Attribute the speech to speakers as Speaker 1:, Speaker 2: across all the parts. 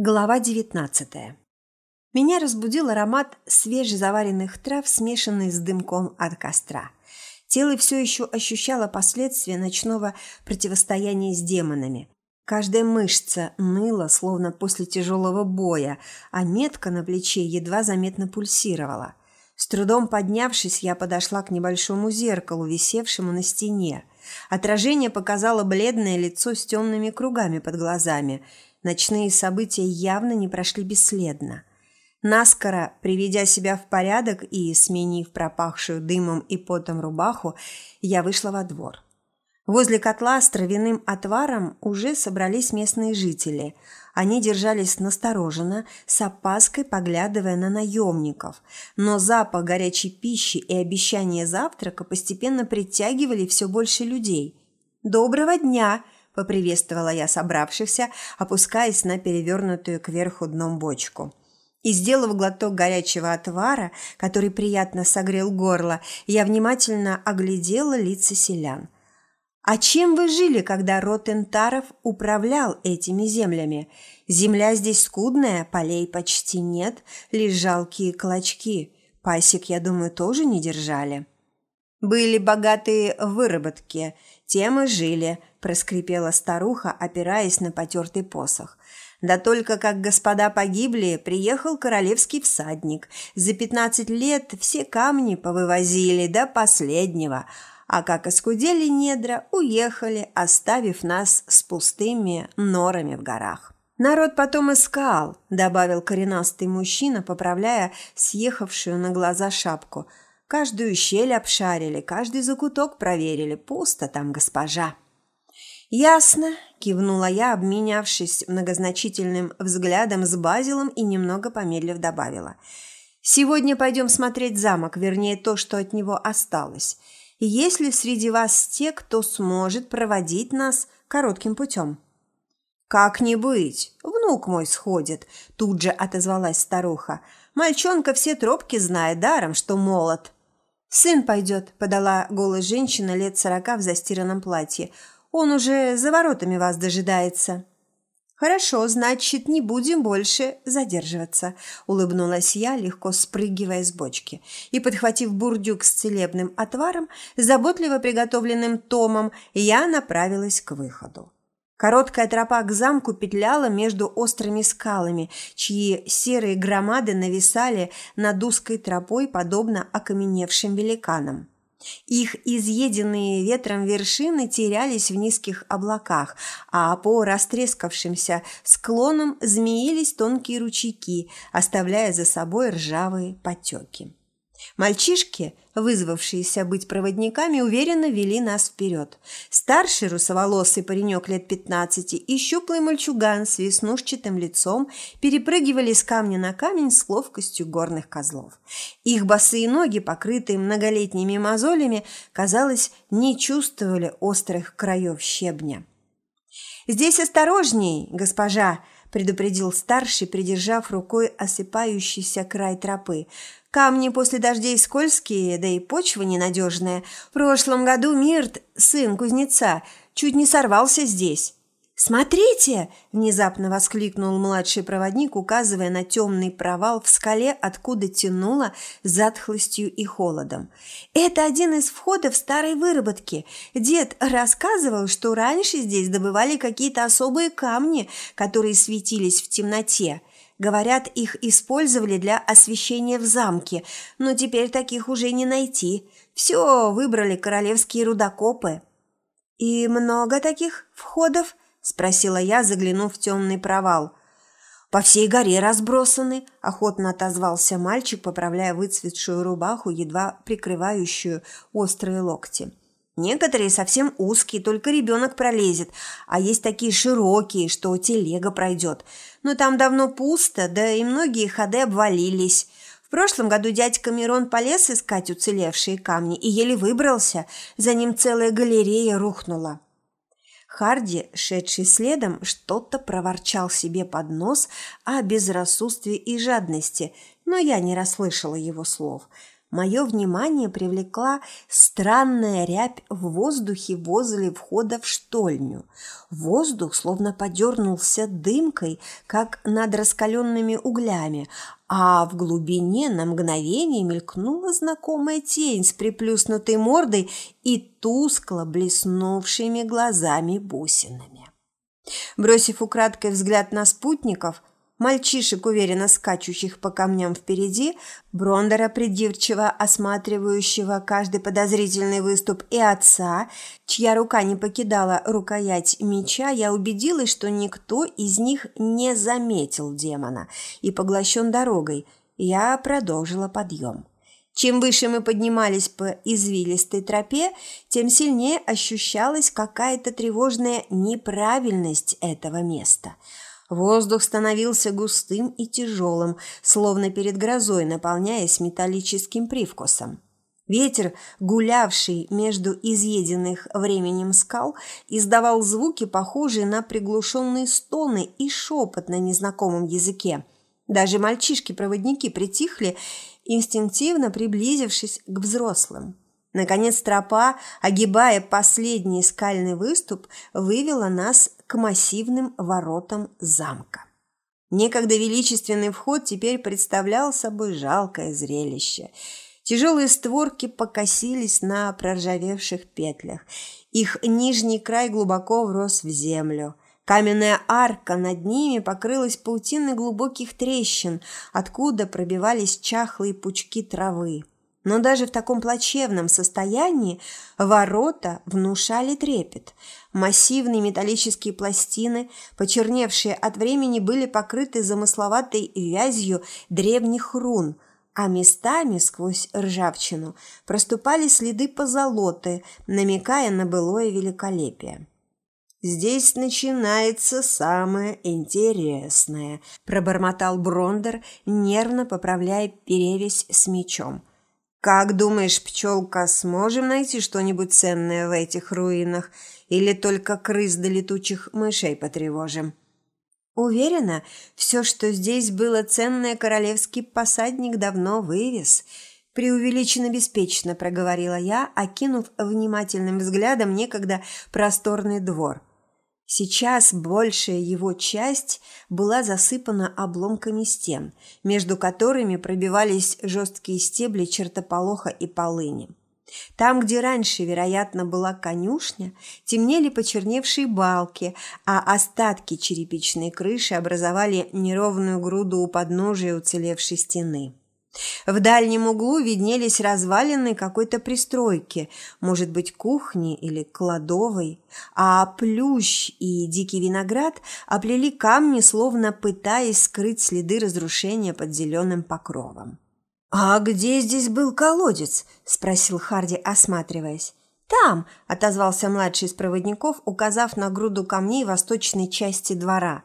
Speaker 1: Глава 19. Меня разбудил аромат свежезаваренных трав, смешанный с дымком от костра. Тело все еще ощущало последствия ночного противостояния с демонами. Каждая мышца ныла, словно после тяжелого боя, а метка на плече едва заметно пульсировала. С трудом поднявшись, я подошла к небольшому зеркалу, висевшему на стене. Отражение показало бледное лицо с темными кругами под глазами – Ночные события явно не прошли бесследно. Наскоро, приведя себя в порядок и сменив пропахшую дымом и потом рубаху, я вышла во двор. Возле котла с травяным отваром уже собрались местные жители. Они держались настороженно, с опаской поглядывая на наемников. Но запах горячей пищи и обещание завтрака постепенно притягивали все больше людей. «Доброго дня!» Поприветствовала я собравшихся, опускаясь на перевернутую кверху дном бочку. И, сделав глоток горячего отвара, который приятно согрел горло, я внимательно оглядела лица селян. «А чем вы жили, когда род Энтаров управлял этими землями? Земля здесь скудная, полей почти нет, лишь жалкие клочки. Пасек, я думаю, тоже не держали». «Были богатые выработки, тем и жили», – проскрипела старуха, опираясь на потертый посох. «Да только как господа погибли, приехал королевский всадник. За пятнадцать лет все камни повывозили до последнего, а как оскудели недра, уехали, оставив нас с пустыми норами в горах». «Народ потом искал», – добавил коренастый мужчина, поправляя съехавшую на глаза шапку – Каждую щель обшарили, каждый закуток проверили. Пусто там, госпожа. «Ясно», – кивнула я, обменявшись многозначительным взглядом с Базилом и немного помедлив добавила. «Сегодня пойдем смотреть замок, вернее, то, что от него осталось. Есть ли среди вас те, кто сможет проводить нас коротким путем?» «Как не быть? Внук мой сходит», – тут же отозвалась старуха. «Мальчонка все тропки знает даром, что молод». «Сын пойдет», – подала голос женщина лет сорока в застиранном платье. «Он уже за воротами вас дожидается». «Хорошо, значит, не будем больше задерживаться», – улыбнулась я, легко спрыгивая с бочки. И, подхватив бурдюк с целебным отваром, заботливо приготовленным томом, я направилась к выходу. Короткая тропа к замку петляла между острыми скалами, чьи серые громады нависали над узкой тропой, подобно окаменевшим великанам. Их изъеденные ветром вершины терялись в низких облаках, а по растрескавшимся склонам змеились тонкие ручейки, оставляя за собой ржавые потеки. Мальчишки, вызвавшиеся быть проводниками, уверенно вели нас вперед. Старший русоволосый паренек лет пятнадцати и щуплый мальчуган с веснушчатым лицом перепрыгивали с камня на камень с ловкостью горных козлов. Их босые ноги, покрытые многолетними мозолями, казалось, не чувствовали острых краев щебня. «Здесь осторожней, госпожа!» – предупредил старший, придержав рукой осыпающийся край тропы. Камни после дождей скользкие, да и почва ненадежная. В прошлом году Мирт, сын кузнеца, чуть не сорвался здесь. «Смотрите!» – внезапно воскликнул младший проводник, указывая на темный провал в скале, откуда тянуло затхлостью и холодом. «Это один из входов старой выработки. Дед рассказывал, что раньше здесь добывали какие-то особые камни, которые светились в темноте. Говорят, их использовали для освещения в замке, но теперь таких уже не найти. Все выбрали королевские рудокопы». «И много таких входов?» – спросила я, заглянув в темный провал. «По всей горе разбросаны», – охотно отозвался мальчик, поправляя выцветшую рубаху, едва прикрывающую острые локти. Некоторые совсем узкие, только ребенок пролезет, а есть такие широкие, что телега пройдет. Но там давно пусто, да и многие ходы обвалились. В прошлом году дядька Мирон полез искать уцелевшие камни и еле выбрался, за ним целая галерея рухнула. Харди, шедший следом, что-то проворчал себе под нос о безрассудстве и жадности, но я не расслышала его слов – Мое внимание привлекла странная рябь в воздухе возле входа в штольню. Воздух словно подернулся дымкой, как над раскаленными углями, а в глубине на мгновение мелькнула знакомая тень с приплюснутой мордой и тускло блеснувшими глазами-бусинами. Бросив украдкой взгляд на спутников, мальчишек, уверенно скачущих по камням впереди, Брондера, придирчиво осматривающего каждый подозрительный выступ, и отца, чья рука не покидала рукоять меча, я убедилась, что никто из них не заметил демона и поглощен дорогой. Я продолжила подъем. Чем выше мы поднимались по извилистой тропе, тем сильнее ощущалась какая-то тревожная неправильность этого места – Воздух становился густым и тяжелым, словно перед грозой, наполняясь металлическим привкусом. Ветер, гулявший между изъеденных временем скал, издавал звуки, похожие на приглушенные стоны и шепот на незнакомом языке. Даже мальчишки-проводники притихли, инстинктивно приблизившись к взрослым. Наконец тропа, огибая последний скальный выступ, вывела нас к массивным воротам замка. Некогда величественный вход теперь представлял собой жалкое зрелище. Тяжелые створки покосились на проржавевших петлях. Их нижний край глубоко врос в землю. Каменная арка над ними покрылась паутиной глубоких трещин, откуда пробивались чахлые пучки травы. Но даже в таком плачевном состоянии ворота внушали трепет. Массивные металлические пластины, почерневшие от времени, были покрыты замысловатой вязью древних рун, а местами сквозь ржавчину проступали следы позолоты, намекая на былое великолепие. «Здесь начинается самое интересное», – пробормотал Брондер, нервно поправляя перевязь с мечом. «Как думаешь, пчелка, сможем найти что-нибудь ценное в этих руинах? Или только крыс да летучих мышей потревожим?» «Уверена, все, что здесь было ценное, королевский посадник давно вывез», – преувеличенно беспечно проговорила я, окинув внимательным взглядом некогда просторный двор – Сейчас большая его часть была засыпана обломками стен, между которыми пробивались жесткие стебли чертополоха и полыни. Там, где раньше, вероятно, была конюшня, темнели почерневшие балки, а остатки черепичной крыши образовали неровную груду у подножия уцелевшей стены. В дальнем углу виднелись развалины какой-то пристройки, может быть, кухни или кладовой, а плющ и дикий виноград оплели камни, словно пытаясь скрыть следы разрушения под зеленым покровом. «А где здесь был колодец?» – спросил Харди, осматриваясь. «Там!» – отозвался младший из проводников, указав на груду камней восточной части двора.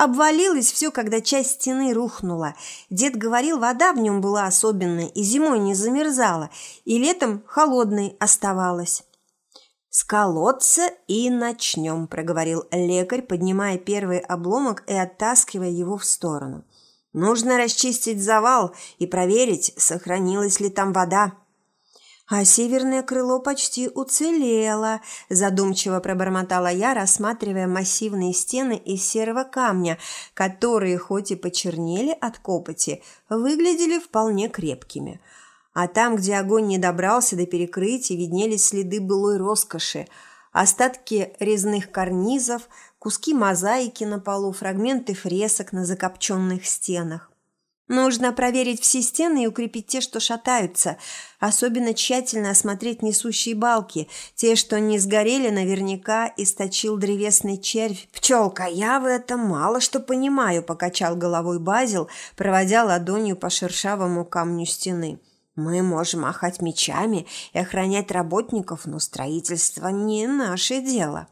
Speaker 1: Обвалилось все, когда часть стены рухнула. Дед говорил, вода в нем была особенная, и зимой не замерзала, и летом холодной оставалась. «С колодца и начнем», – проговорил лекарь, поднимая первый обломок и оттаскивая его в сторону. «Нужно расчистить завал и проверить, сохранилась ли там вода». «А северное крыло почти уцелело», – задумчиво пробормотала я, рассматривая массивные стены из серого камня, которые, хоть и почернели от копоти, выглядели вполне крепкими. А там, где огонь не добрался до перекрытия, виднелись следы былой роскоши, остатки резных карнизов, куски мозаики на полу, фрагменты фресок на закопченных стенах. Нужно проверить все стены и укрепить те, что шатаются. Особенно тщательно осмотреть несущие балки. Те, что не сгорели, наверняка источил древесный червь. «Пчелка, я в этом мало что понимаю», – покачал головой Базил, проводя ладонью по шершавому камню стены. «Мы можем махать мечами и охранять работников, но строительство не наше дело».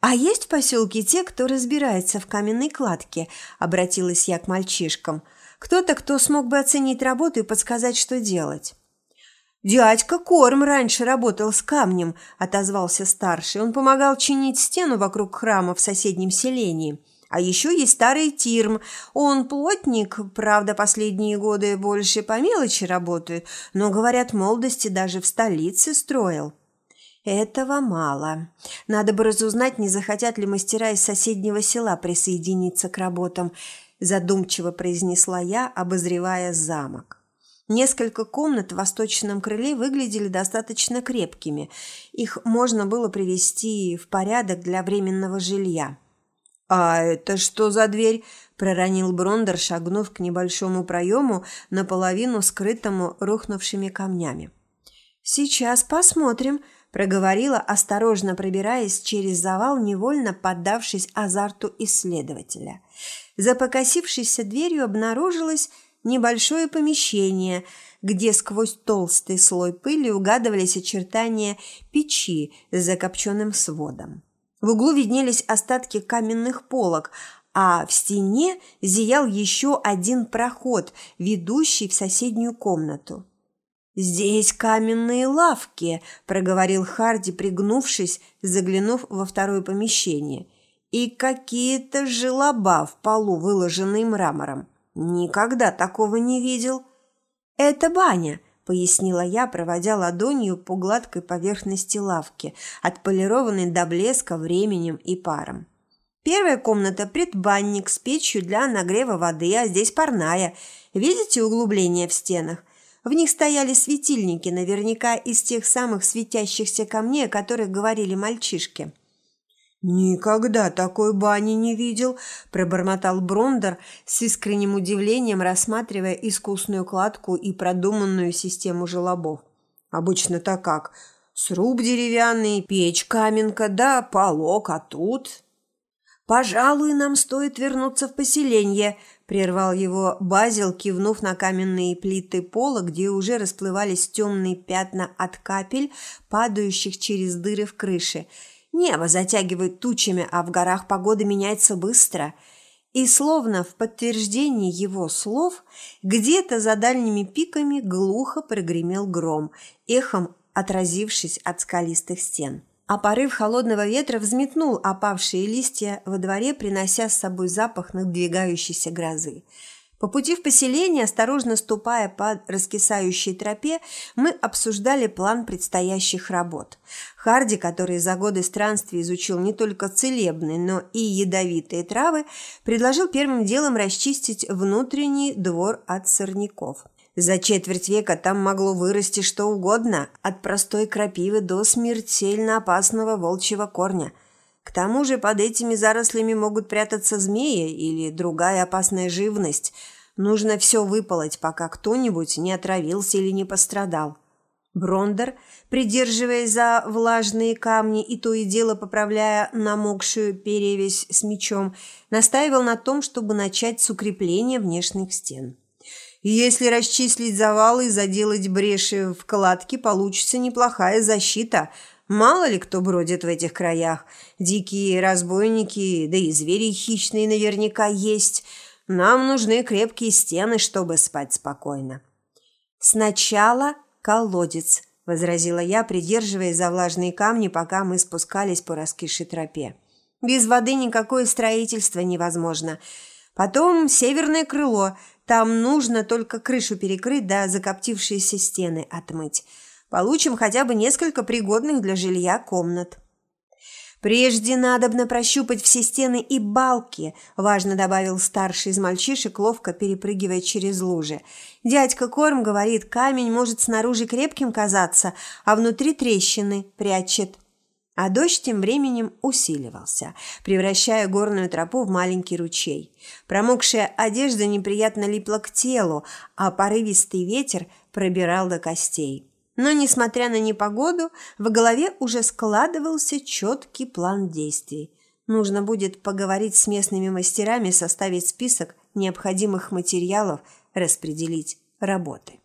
Speaker 1: «А есть в поселке те, кто разбирается в каменной кладке?» – обратилась я к мальчишкам – кто-то, кто смог бы оценить работу и подсказать, что делать. «Дядька Корм раньше работал с камнем», – отозвался старший. «Он помогал чинить стену вокруг храма в соседнем селении. А еще есть старый Тирм. Он плотник, правда, последние годы больше по мелочи работает, но, говорят, молодости даже в столице строил. Этого мало. Надо бы разузнать, не захотят ли мастера из соседнего села присоединиться к работам, задумчиво произнесла я, обозревая замок. Несколько комнат в восточном крыле выглядели достаточно крепкими. Их можно было привести в порядок для временного жилья. «А это что за дверь?» – проронил Брондер, шагнув к небольшому проему, наполовину скрытому рухнувшими камнями. «Сейчас посмотрим», – проговорила, осторожно пробираясь через завал, невольно поддавшись азарту исследователя. За покосившейся дверью обнаружилось небольшое помещение, где сквозь толстый слой пыли угадывались очертания печи с закопченным сводом. В углу виднелись остатки каменных полок, а в стене зиял еще один проход, ведущий в соседнюю комнату. «Здесь каменные лавки», – проговорил Харди, пригнувшись, заглянув во второе помещение. «И какие-то желоба в полу, выложенные мрамором. Никогда такого не видел. Это баня, пояснила я, проводя ладонью по гладкой поверхности лавки, отполированной до блеска временем и паром. Первая комната – предбанник с печью для нагрева воды, а здесь парная. Видите углубления в стенах? В них стояли светильники, наверняка из тех самых светящихся камней, о которых говорили мальчишки. «Никогда такой бани не видел», – пробормотал Брондер с искренним удивлением, рассматривая искусную кладку и продуманную систему желобов. «Обычно-то как? Сруб деревянный, печь каменка, да полок, а тут...» «Пожалуй, нам стоит вернуться в поселение», – прервал его Базил, кивнув на каменные плиты пола, где уже расплывались темные пятна от капель, падающих через дыры в крыше – Небо затягивает тучами, а в горах погода меняется быстро. И словно в подтверждении его слов, где-то за дальними пиками глухо прогремел гром, эхом отразившись от скалистых стен. А порыв холодного ветра взметнул опавшие листья во дворе, принося с собой запах надвигающейся грозы. По пути в поселение, осторожно ступая по раскисающей тропе, мы обсуждали план предстоящих работ. Харди, который за годы странствий изучил не только целебные, но и ядовитые травы, предложил первым делом расчистить внутренний двор от сорняков. За четверть века там могло вырасти что угодно, от простой крапивы до смертельно опасного волчьего корня – к тому же под этими зарослями могут прятаться змеи или другая опасная живность. Нужно все выполоть, пока кто-нибудь не отравился или не пострадал. Брондер, придерживаясь за влажные камни и то и дело поправляя намокшую перевязь с мечом, настаивал на том, чтобы начать с укрепления внешних стен. Если расчислить завалы и заделать бреши в кладке, получится неплохая защита – Мало ли кто бродит в этих краях. Дикие разбойники, да и звери хищные наверняка есть. Нам нужны крепкие стены, чтобы спать спокойно. Сначала колодец, возразила я, придерживаясь за влажные камни, пока мы спускались по раскисшей тропе. Без воды никакое строительство невозможно. Потом северное крыло. Там нужно только крышу перекрыть да закоптившиеся стены отмыть. Получим хотя бы несколько пригодных для жилья комнат. «Прежде надобно прощупать все стены и балки», – важно добавил старший из мальчишек, ловко перепрыгивая через лужи. «Дядька Корм говорит, камень может снаружи крепким казаться, а внутри трещины прячет». А дождь тем временем усиливался, превращая горную тропу в маленький ручей. Промокшая одежда неприятно липла к телу, а порывистый ветер пробирал до костей. Но, несмотря на непогоду, в голове уже складывался четкий план действий. Нужно будет поговорить с местными мастерами, составить список необходимых материалов, распределить работы.